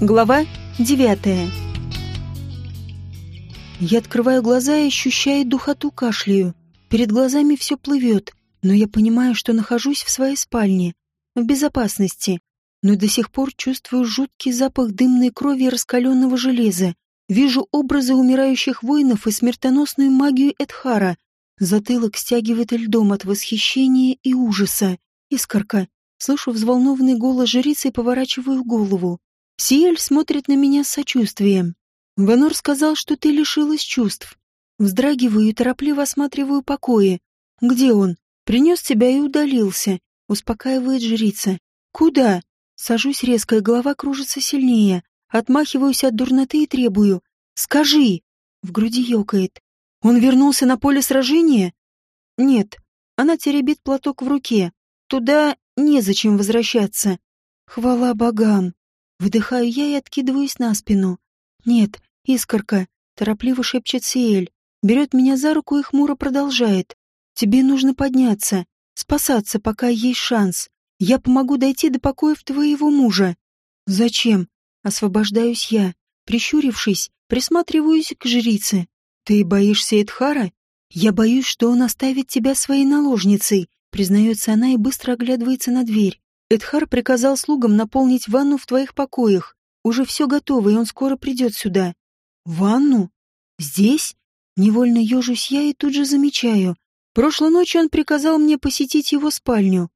Глава девятая. Я открываю глаза и ощущаю духоту кашляю. Перед глазами все плывет, но я понимаю, что нахожусь в своей спальне, в безопасности, но до сих пор чувствую жуткий запах дымной крови и раскаленного железа. Вижу образы умирающих воинов и смертоносную магию Эдхара. Затылок стягивает льдом от восхищения и ужаса. Искорка. Слышу взволнованный голос жрицы и поворачиваю голову. Сиэль смотрит на меня с сочувствием. Ванор сказал, что ты лишилась чувств. Вздрагиваю и торопливо осматриваю покои. Где он? Принес тебя и удалился. Успокаивает жрица. Куда? Сажусь резко, и голова кружится сильнее. Отмахиваюсь от дурноты и требую. Скажи! В груди ёкает. Он вернулся на поле сражения? Нет. Она теребит платок в руке. Туда незачем возвращаться. Хвала богам. Выдыхаю я и откидываюсь на спину. «Нет, искорка», — торопливо шепчет Сиэль. Берет меня за руку и хмуро продолжает. «Тебе нужно подняться, спасаться, пока есть шанс. Я помогу дойти до покоев твоего мужа». «Зачем?» — освобождаюсь я. Прищурившись, присматриваюсь к жрице. «Ты боишься Эдхара?» «Я боюсь, что он оставит тебя своей наложницей», — признается она и быстро оглядывается на дверь. Эдхар приказал слугам наполнить ванну в твоих покоях. Уже все готово, и он скоро придет сюда. Ванну? Здесь? Невольно ежусь я и тут же замечаю. Прошлой ночью он приказал мне посетить его спальню.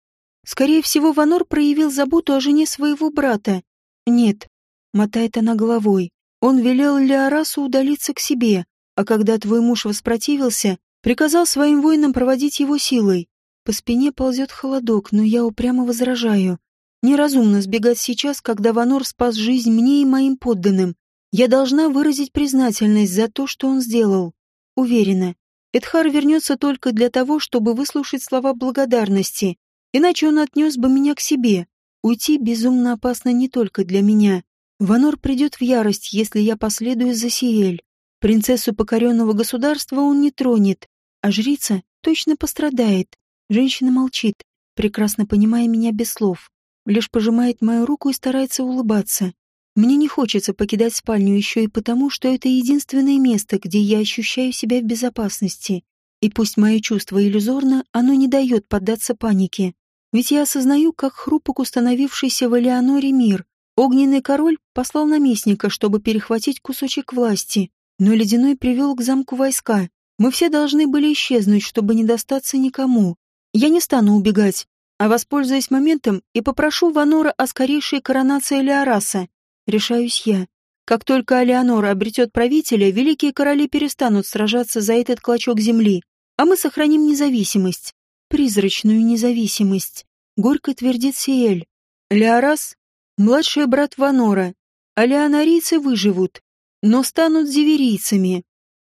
Скорее всего, Ванор проявил заботу о жене своего брата. Нет, мотает она головой. Он велел Леорасу удалиться к себе, а когда твой муж воспротивился, приказал своим воинам проводить его силой. По спине ползет холодок, но я упрямо возражаю. Неразумно сбегать сейчас, когда Ванор спас жизнь мне и моим подданным. Я должна выразить признательность за то, что он сделал. Уверена, Эдхар вернется только для того, чтобы выслушать слова благодарности. Иначе он отнес бы меня к себе. Уйти безумно опасно не только для меня. Ванор придет в ярость, если я последую за Сиэль. Принцессу покоренного государства он не тронет, а жрица точно пострадает. Женщина молчит, прекрасно понимая меня без слов. Лишь пожимает мою руку и старается улыбаться. Мне не хочется покидать спальню еще и потому, что это единственное место, где я ощущаю себя в безопасности. И пусть мое чувство иллюзорно, оно не дает поддаться панике. Ведь я осознаю, как хрупок установившийся в Элеоноре мир. Огненный король послал наместника, чтобы перехватить кусочек власти, но Ледяной привел к замку войска. Мы все должны были исчезнуть, чтобы не достаться никому. Я не стану убегать, а воспользуюсь моментом и попрошу Ванора о скорейшей коронации Леораса. Решаюсь я. Как только Алеонора обретет правителя, великие короли перестанут сражаться за этот клочок земли, а мы сохраним независимость. Призрачную независимость. Горько твердит Сиэль. Леорас — младший брат Ванора, а леонарийцы выживут, но станут зеверийцами.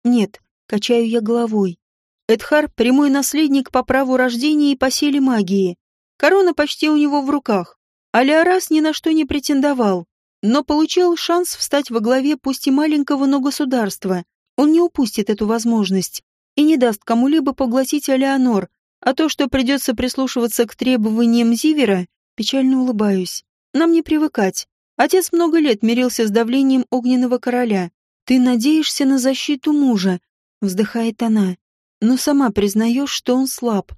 Нет, качаю я головой. Эдхар — прямой наследник по праву рождения и по силе магии. Корона почти у него в руках. А Леорас ни на что не претендовал, но получил шанс встать во главе пусть и маленького, но государства. Он не упустит эту возможность и не даст кому-либо поглотить Алеонор, а то, что придется прислушиваться к требованиям Зивера, печально улыбаюсь. Нам не привыкать. Отец много лет мирился с давлением огненного короля. Ты надеешься на защиту мужа, вздыхает она но сама признаешь, что он слаб.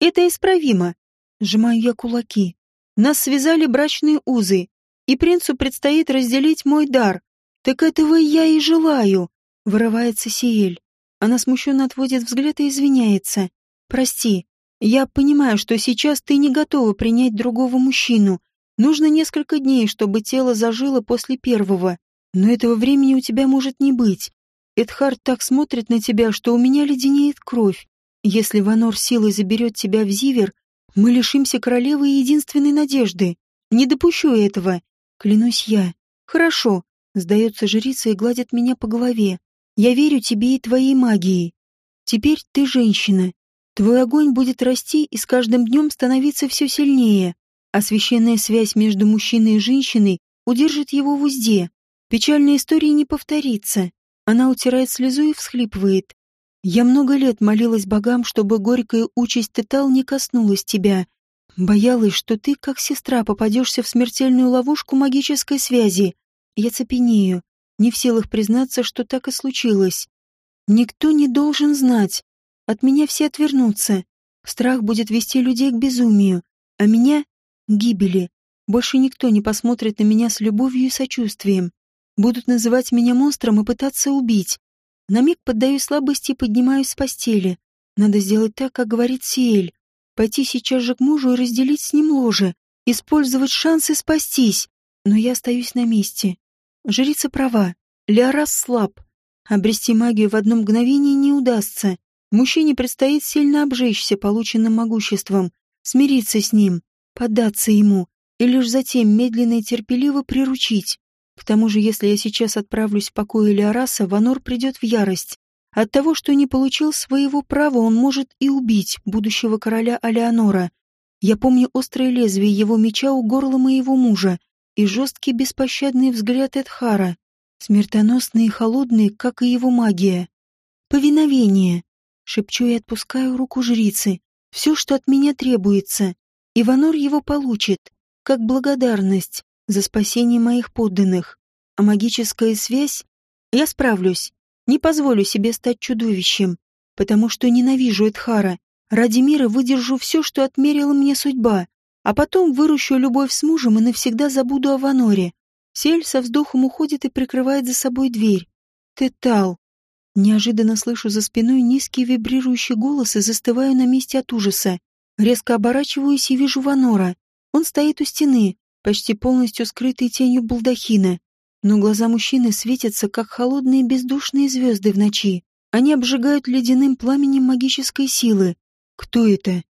Это исправимо. Сжимаю я кулаки. Нас связали брачные узы, и принцу предстоит разделить мой дар. Так этого я и желаю, вырывается Сиэль. Она смущенно отводит взгляд и извиняется. Прости, я понимаю, что сейчас ты не готова принять другого мужчину. Нужно несколько дней, чтобы тело зажило после первого. Но этого времени у тебя может не быть. Эдхард так смотрит на тебя, что у меня леденеет кровь. Если Ванор силой заберет тебя в Зивер, мы лишимся королевы и единственной надежды. Не допущу этого. Клянусь я. Хорошо. Сдается жрица и гладит меня по голове. Я верю тебе и твоей магии. Теперь ты женщина. Твой огонь будет расти и с каждым днем становиться все сильнее, а священная связь между мужчиной и женщиной удержит его в узде. Печальная история не повторится. Она утирает слезу и всхлипывает. Я много лет молилась богам, чтобы горькая участь Тетал не коснулась тебя. Боялась, что ты, как сестра, попадешься в смертельную ловушку магической связи. Я цепенею, не в силах признаться, что так и случилось. Никто не должен знать. От меня все отвернутся. Страх будет вести людей к безумию, а меня — к гибели. Больше никто не посмотрит на меня с любовью и сочувствием. Будут называть меня монстром и пытаться убить. На миг поддаюсь слабости и поднимаюсь с постели. Надо сделать так, как говорит Сиэль. Пойти сейчас же к мужу и разделить с ним ложе. Использовать шансы спастись. Но я остаюсь на месте. Жрица права. Леорас слаб. Обрести магию в одно мгновение не удастся. Мужчине предстоит сильно обжечься полученным могуществом, смириться с ним, поддаться ему и лишь затем медленно и терпеливо приручить. К тому же, если я сейчас отправлюсь в покой Леораса, Ванор придет в ярость. От того, что не получил своего права, он может и убить будущего короля Алеонора. Я помню острое лезвие его меча у горла моего мужа и жесткий беспощадный взгляд Эдхара, смертоносный и холодный, как и его магия. Повиновение. Шепчу и отпускаю руку жрицы. Все, что от меня требуется. Иванор его получит, как благодарность за спасение моих подданных. А магическая связь? Я справлюсь. Не позволю себе стать чудовищем, потому что ненавижу Эдхара. Ради мира выдержу все, что отмерила мне судьба, а потом выращу любовь с мужем и навсегда забуду о Ваноре. Сель со вздохом уходит и прикрывает за собой дверь. Тетал. Неожиданно слышу за спиной низкий вибрирующий голос и застываю на месте от ужаса. Резко оборачиваюсь и вижу Ванора. Он стоит у стены, почти полностью скрытый тенью балдахина но глаза мужчины светятся, как холодные бездушные звезды в ночи. Они обжигают ледяным пламенем магической силы. Кто это?